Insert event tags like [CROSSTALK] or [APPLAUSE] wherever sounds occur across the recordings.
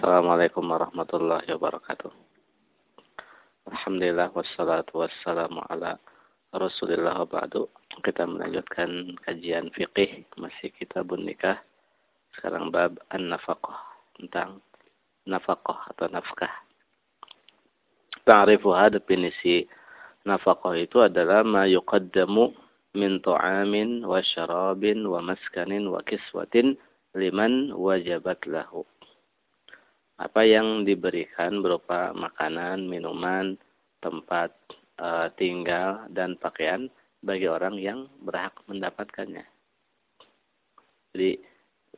Assalamualaikum warahmatullahi wabarakatuh. Alhamdulillah wassalatu wassalamu ala Rasulillah ba'du. Kita melanjutkan kajian fikih masih kitabun nikah. Sekarang bab an-nafaqah tentang nafaqah atau nafkah. Ta'rifuha definisi nafaqah itu adalah ma yuqaddamu min ta'amin wa syarabin wa maskanin wa kiswatin liman wajabat lahu apa yang diberikan berupa makanan, minuman, tempat e, tinggal dan pakaian bagi orang yang berhak mendapatkannya. Jadi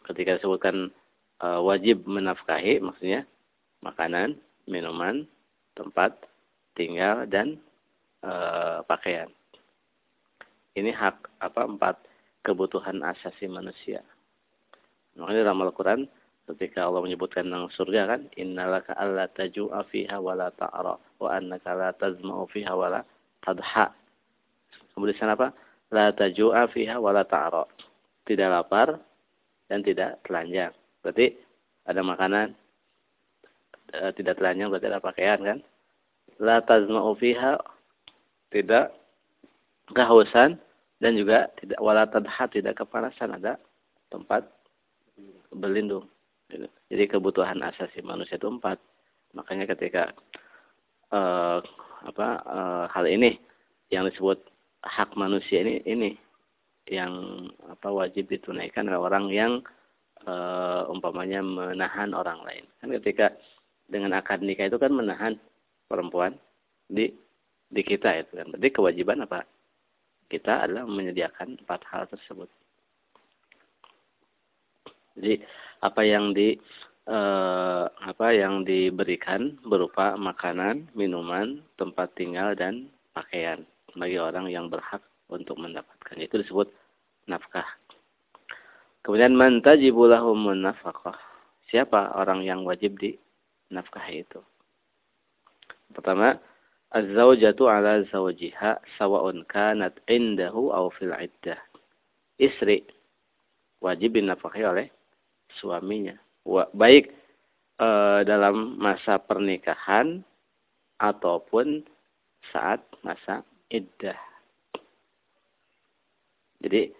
ketika disebutkan e, wajib menafkahi maksudnya makanan, minuman, tempat tinggal dan e, pakaian. Ini hak apa empat kebutuhan asasi manusia. Makanya dalam Al-Quran ketika Allah menyebutkan tentang surga kan innalaka alla taju'a fiha wa la ta'ra wa annaka la tazma'u fiha wa la tadha. Kemudian sana apa? La taju'a fiha wa la ta'ra. Tidak lapar dan tidak telanjang. Berarti ada makanan e, tidak telanjang berarti ada pakaian kan? La tazma'u fiha tidak kehausan dan juga tidak wala tadha tidak kepanasan. Ada tempat berlindung. Jadi kebutuhan asasi manusia itu empat. Makanya ketika uh, apa uh, hal ini yang disebut hak manusia ini ini yang apa wajib ditunaikan oleh orang yang uh, umpamanya menahan orang lain. Kan ketika dengan akad nikah itu kan menahan perempuan di di kita itu kan. Berarti kewajiban apa? Kita adalah menyediakan empat hal tersebut. Jadi apa yang di eh, apa yang diberikan berupa makanan, minuman, tempat tinggal dan pakaian bagi orang yang berhak untuk mendapatkan itu disebut nafkah. Kemudian man tajibu lahum nafkah. Siapa orang yang wajib di nafkah itu? Pertama, az-zawjatu ala zawjiha sawa'un kanat indahu aw fil iddah. Istri wajib dinafkahi oleh suaminya. Baik e, dalam masa pernikahan ataupun saat masa iddah. Jadi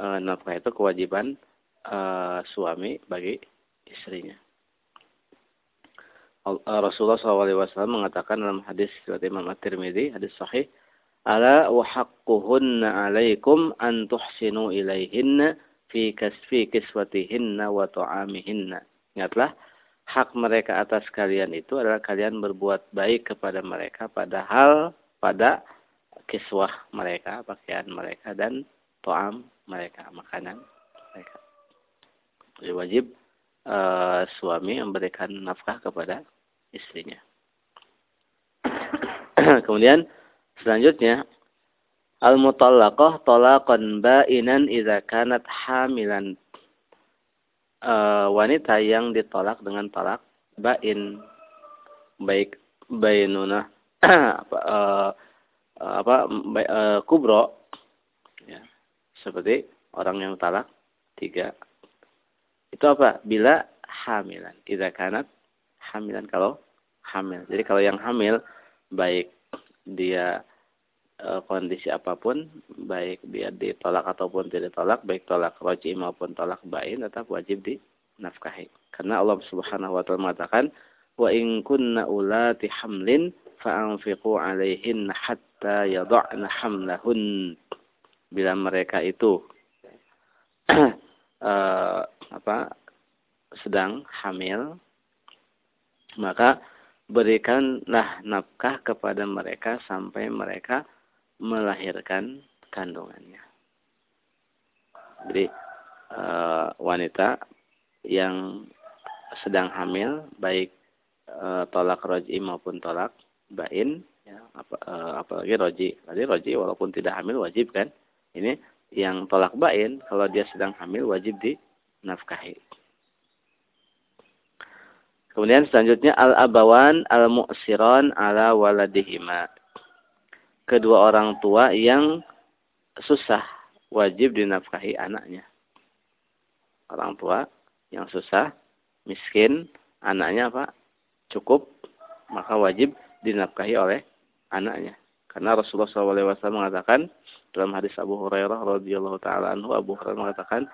e, nafkah itu kewajiban e, suami bagi istrinya. Rasulullah SAW mengatakan dalam hadis riwayat Imam At-Tirmidzi, hadis sahih, "Ala wa haqquhunna 'alaikum an tuhsinu ilaihinna fi kasfi kiswatihinna wa ta'amihinna. Ingatlah, hak mereka atas kalian itu adalah kalian berbuat baik kepada mereka padahal pada kiswah mereka, pakaian mereka dan to'am mereka, makanan mereka. Jadi wajib uh, suami memberikan nafkah kepada istrinya. [CLEARS THROAT] Kemudian selanjutnya Al-mutallaqah talaqan ba'inan idza kanat hamilan. E, wanita yang ditolak dengan talak ba'in. Baik bainuna. [CLEARS THROAT] Apa e, apa e, kubro. Ya seperti orang yang talak tiga. Itu apa? Bila hamilan. Idza kanat hamilan. Kalau hamil. Jadi kalau yang hamil baik. Dia kondisi apa pun, baik dia ditolak ataupun tidak tolak, baik tolak roji maupun tolak bain, tetap wajib dinafkahi. Karena Allah Subhanahu wa taala mengatakan, "Wa in kunna ulati hamlin fa'anfiqu 'alaihin hatta yad'na hamlahun." Bila mereka itu uh, [CLEARS THROAT] apa sedang hamil, maka berikanlah nafkah kepada mereka sampai mereka melahirkan kandungannya. Jadi e, wanita yang sedang hamil baik e, tolak roji maupun tolak bain ya apa, e, apalagi roji tadi roji walaupun tidak hamil wajib kan ini yang tolak bain kalau dia sedang hamil wajib di nafkahi kemudian selanjutnya al abawan al mu'siron ala waladihima kedua orang tua yang susah wajib dinafkahi anaknya. Orang tua yang susah, miskin, anaknya apa? Cukup, maka wajib dinafkahi oleh anaknya. Karena Rasulullah SAW mengatakan dalam hadis Abu Hurairah radhiyallahu taala anhu Abu Hurairah mengatakan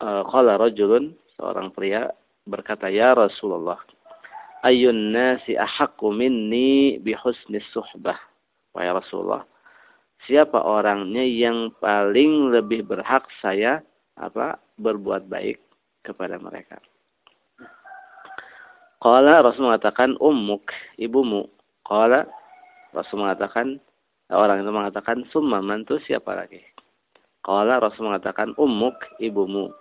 eh, qala rajulun seorang pria berkata ya Rasulullah ayun nasi ahaqqu minni bi husnis suhbah wahai Rasulullah siapa orangnya yang paling lebih berhak saya apa berbuat baik kepada mereka Qala Rasul mengatakan ummuk ibumu qala Rasul mengatakan orang itu mengatakan summa mantu siapa lagi? Qala Rasul mengatakan ummuk ibumu.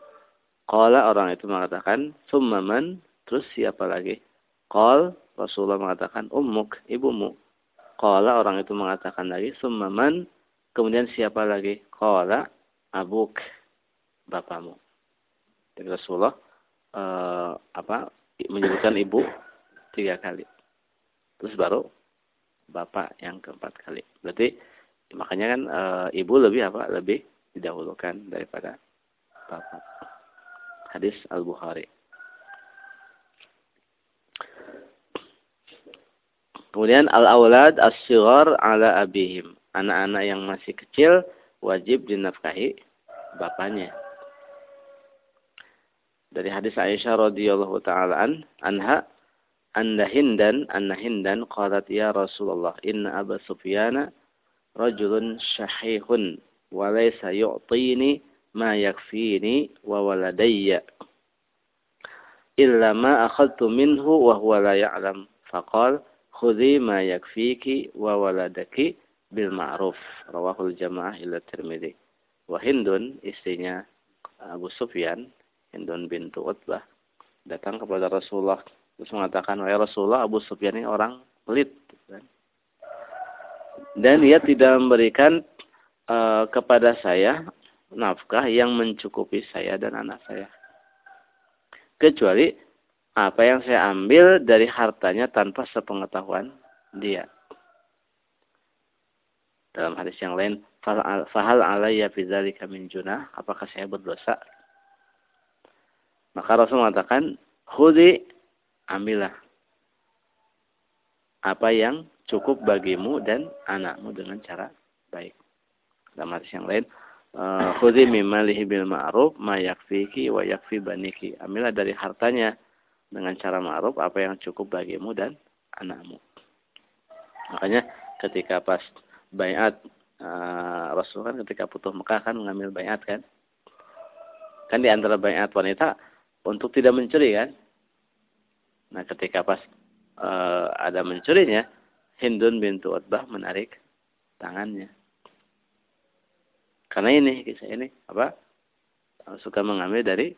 Qala orang itu mengatakan summa man terus siapa lagi? Qal Rasulullah mengatakan ummuk ibumu. Qala orang itu mengatakan lagi summa man kemudian siapa lagi? Qala abuk bapamu. Jadi Rasulullah uh, apa menyebutkan ibu tiga kali. Terus baru bapak yang keempat kali. Berarti makanya kan e, ibu lebih apa? Lebih didahulukan daripada bapak. Hadis Al-Bukhari. Kemudian al-aulad as-sighar ala abihim. Anak-anak yang masih kecil wajib dinafkahi bapaknya. Dari hadis Aisyah radhiyallahu taala anha anna hindan anna hindan qalat ya Rasulullah inna Aba Sufyan rajulun syahihun wa laysa yu'tini ma yakfini wa waladayya illa ma akhadtu minhu wa huwa la ya'lam faqal khudhi ma yakfiki wa waladaki bil ma'ruf rawahul jamaah ila Tirmidzi wa Hindun istrinya Abu Sufyan Hindun bintu Utbah datang kepada Rasulullah Terus mengatakan, wahai Rasulullah, Abu Sufyan ini orang pelit. Dan dia tidak memberikan uh, kepada saya nafkah yang mencukupi saya dan anak saya. Kecuali apa yang saya ambil dari hartanya tanpa sepengetahuan dia. Dalam hadis yang lain, fahal alayya fi dzalika min junah, apakah saya berdosa? Maka Rasul mengatakan, "Khudhi ambillah apa yang cukup bagimu dan anakmu dengan cara baik. Dalam hadis yang lain, eh, khudhi mimalihi bil ma'ruf ma yakfiki wa yakfi baniki. Ambillah dari hartanya dengan cara ma'ruf apa yang cukup bagimu dan anakmu. Makanya ketika pas bayat uh, Rasul kan ketika putus Mekah kan mengambil bayat kan. Kan di antara bayat wanita untuk tidak mencuri kan. Nah ketika pas uh, ada mencurinya, Hindun bintu Utbah menarik tangannya. Karena ini kisah ini apa suka mengambil dari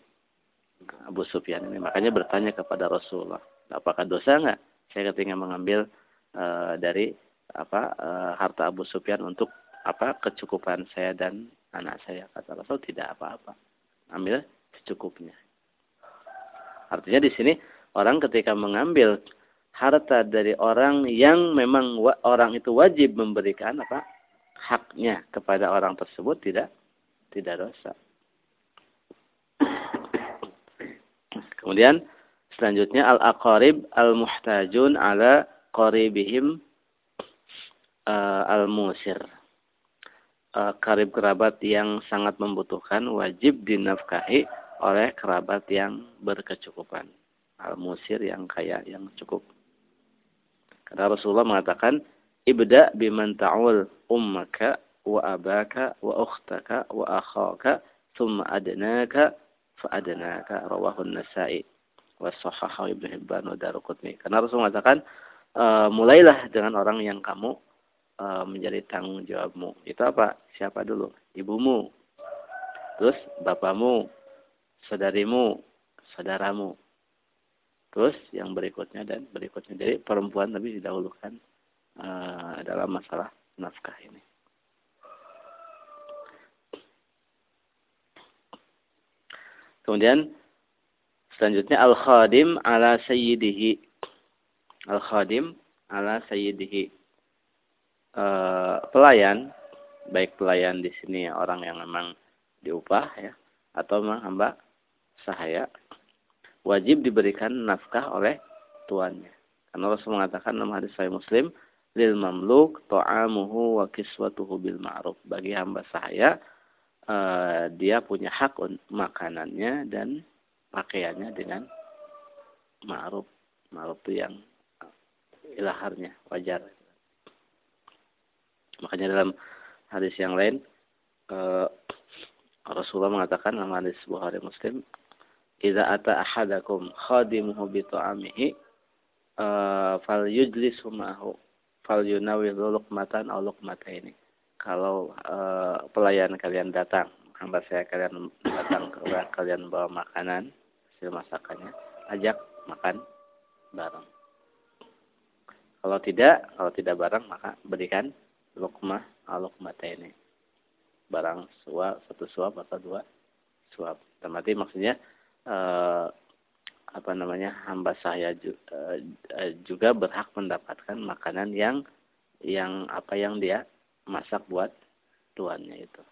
Abu Sufyan ini. Makanya bertanya kepada Rasulullah, apakah dosa enggak saya ketika mengambil uh, dari apa uh, harta Abu Sufyan untuk apa kecukupan saya dan anak saya kata Rasul tidak apa-apa ambil secukupnya artinya di sini orang ketika mengambil harta dari orang yang memang orang itu wajib memberikan apa haknya kepada orang tersebut tidak tidak dosa. Kemudian selanjutnya al-aqarib al-muhtajun ala qaribihim uh, al-musir. Uh, karib kerabat yang sangat membutuhkan wajib dinafkahi oleh kerabat yang berkecukupan al-musir yang kaya yang cukup. Karena Rasulullah mengatakan, "Ibda biman ta'ul ummaka wa abaka wa ukhtaka wa akhaka thumma adnaka fa adnaka." Rawahu nasai wa sahahahu Ibnu Hibban wa Daruqutni. Karena Rasul mengatakan, e, mulailah dengan orang yang kamu e, menjadi tanggung jawabmu. Itu apa? Siapa dulu? Ibumu. Terus bapakmu, saudarimu, saudaramu. Terus yang berikutnya dan berikutnya. Jadi perempuan tapi didahulukan uh, dalam masalah nafkah ini. Kemudian selanjutnya al-khadim ala sayyidihi. Al-khadim ala sayyidihi. Uh, pelayan, baik pelayan di sini orang yang memang diupah ya atau memang hamba sahaya wajib diberikan nafkah oleh tuannya. Karena Rasul mengatakan dalam hadis Sahih Muslim, lil mamluk ta'amuhu wa kiswatuhu bil ma'ruf. Bagi hamba sahaya uh, dia punya hak makanannya dan pakaiannya dengan ma'ruf. Ma'ruf itu yang ilaharnya wajar. Makanya dalam hadis yang lain uh, Rasulullah mengatakan dalam hadis Bukhari Muslim, "Idza ata ahadakum khadimuhu bi ta'amihi uh, fal ma'ahu fal yunawilu luqmatan aw luqmataini. Kalau uh, pelayan kalian datang, hamba saya kalian datang ke kalian bawa makanan hasil masakannya, ajak makan bareng. Kalau tidak, kalau tidak bareng maka berikan lukmah al ini. Barang suap, satu suap atau dua suap. Berarti maksudnya uh, apa namanya hamba saya eh, eh, juga berhak mendapatkan makanan yang yang apa yang dia masak buat tuannya itu.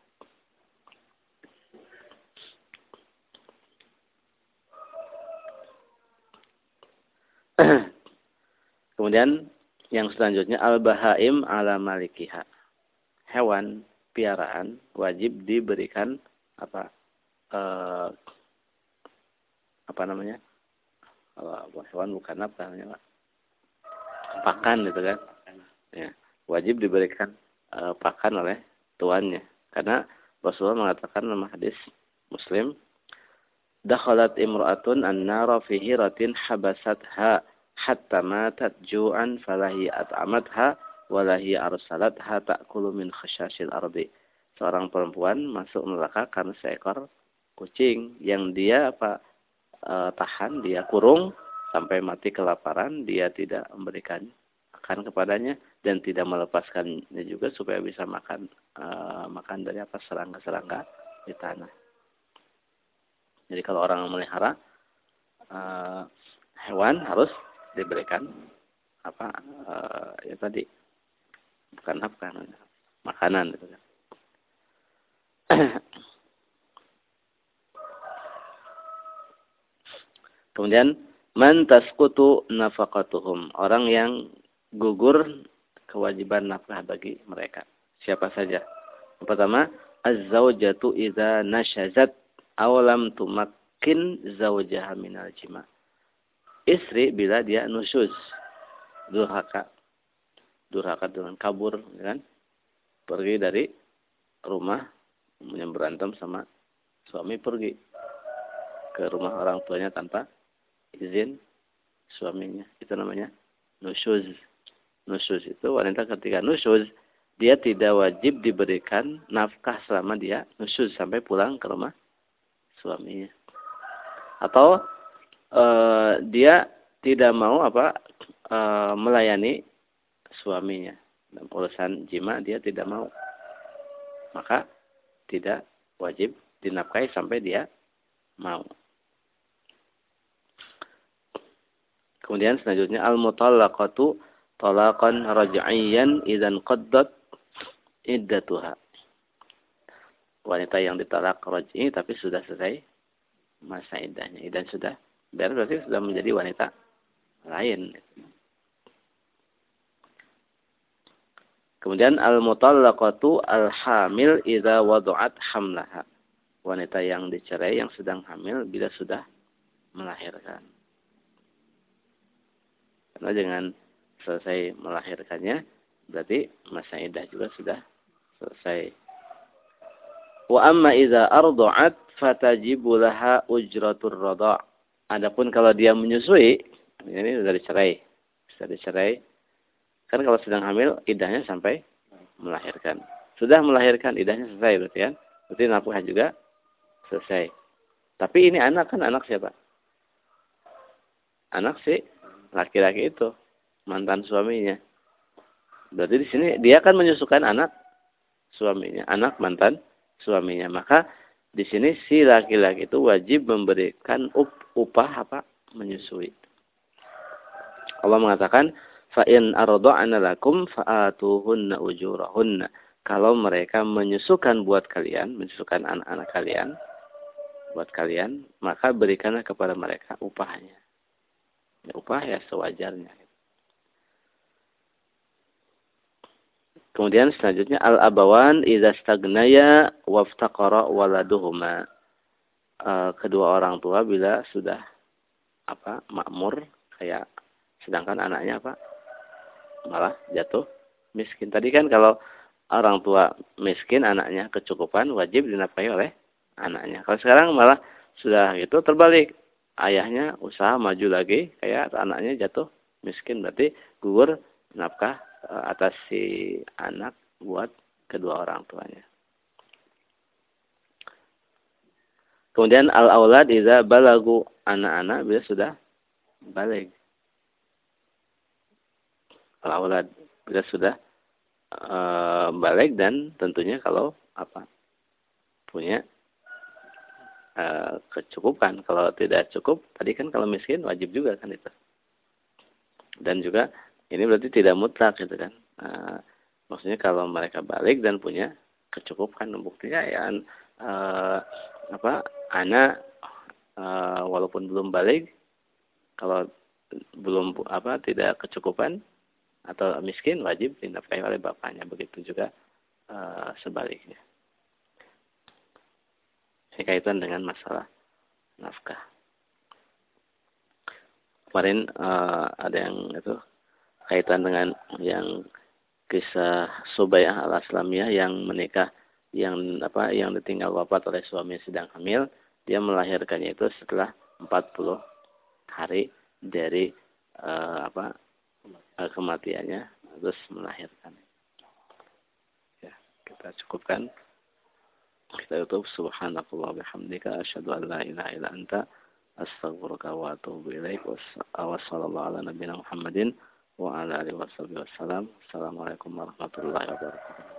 [CLEARS THROAT] Kemudian yang selanjutnya al-bahaim ala malikiha. Hewan piaraan wajib diberikan apa eh, apa namanya? hewan bukan apa namanya pak pakan gitu kan ya wajib diberikan uh, pakan oleh tuannya. Karena Rasulullah mengatakan dalam hadis Muslim dakhalat imra'atun an-nara fi hiratin habasatha hatta matat ju'an falahi at'amatha walahi arsalatha ta'kulu min khashasil ardi. Seorang perempuan masuk neraka karena seekor kucing yang dia apa e, tahan, dia kurung sampai mati kelaparan, dia tidak memberikan makan kepadanya dan tidak melepaskannya juga supaya bisa makan e, makan dari apa serangga-serangga di tanah. Jadi kalau orang melihara e, hewan harus diberikan apa e, ya tadi bukan apa makanan gitu kan. Kemudian man tasqutu nafaqatuhum, orang yang gugur kewajiban nafkah bagi mereka. Siapa saja? Yang pertama, az-zaujatu idza nashazat aw lam tumakkin zaujaha minal jima. Istri bila dia nusyuz, durhaka. Durhaka dengan kabur, ya kan? Pergi dari rumah, kemudian berantem sama suami pergi ke rumah orang tuanya tanpa izin suaminya. Itu namanya nusyuz. Nusyuz itu wanita ketika nusyuz, dia tidak wajib diberikan nafkah selama dia nusyuz sampai pulang ke rumah suaminya. Atau e, dia tidak mau apa e, melayani suaminya dalam urusan jima dia tidak mau. Maka tidak wajib dinafkahi sampai dia mau. Kemudian selanjutnya al-mutallaqatu talaqan raj'iyan idzan qaddat iddatuha. Wanita yang ditalak raj'i tapi sudah selesai masa iddahnya. Idan sudah berarti sudah menjadi wanita lain. Kemudian al-mutallaqatu al-hamil idza wada'at hamlaha. Wanita yang dicerai yang sedang hamil bila sudah melahirkan. Karena dengan selesai melahirkannya, berarti masa idah juga sudah selesai. Wa amma idza arda'at fatajibu laha ujratur rada'. Adapun kalau dia menyusui, ini sudah dicerai. Sudah dicerai. Kan kalau sedang hamil, idahnya sampai melahirkan. Sudah melahirkan, idahnya selesai berarti kan? Berarti nafkah juga selesai. Tapi ini anak kan anak siapa? Anak si laki-laki itu mantan suaminya. Berarti di sini dia akan menyusukan anak suaminya, anak mantan suaminya. Maka di sini si laki-laki itu wajib memberikan up, upah apa? menyusui. Allah mengatakan, fa in arda'ana lakum fa'atuhunna ujurahunna. Kalau mereka menyusukan buat kalian, menyusukan anak-anak kalian, buat kalian, maka berikanlah kepada mereka upahnya. Ya, upah ya sewajarnya. Kemudian selanjutnya al-abawan idza stagnaya waftaqara waladuhuma. Uh, kedua orang tua bila sudah apa makmur kayak sedangkan anaknya apa malah jatuh miskin. Tadi kan kalau orang tua miskin anaknya kecukupan wajib dinafkahi oleh anaknya. Kalau sekarang malah sudah itu terbalik. Ayahnya usaha maju lagi, kayak anaknya jatuh miskin. Berarti gugur nafkah e, atas si anak buat kedua orang tuanya. Kemudian al-aulad iza balagu anak-anak bila sudah balik. Al-aulad bila sudah uh, balik dan tentunya kalau apa punya Eh, kecukupan. Kalau tidak cukup, tadi kan kalau miskin wajib juga kan itu. Dan juga ini berarti tidak mutlak gitu kan. Uh, maksudnya kalau mereka balik dan punya kecukupan, buktinya ya uh, apa anak uh, walaupun belum balik, kalau belum apa tidak kecukupan atau miskin wajib dinafkahi oleh bapaknya begitu juga uh, sebaliknya ini kaitan dengan masalah nafkah. Kemarin uh, ada yang itu kaitan dengan yang kisah Subayah al Aslamiyah yang menikah yang apa yang ditinggal wafat oleh suami sedang hamil, dia melahirkannya itu setelah 40 hari dari uh, apa uh, kematiannya terus melahirkan. Ya, kita cukupkan. Kita tutup. Subhanakallah bihamdika asyhadu an la ilaha illa anta astaghfiruka wa atubu ilaik wa sallallahu ala nabiyina Muhammadin wa ala alihi wasallam. Assalamualaikum warahmatullahi wabarakatuh.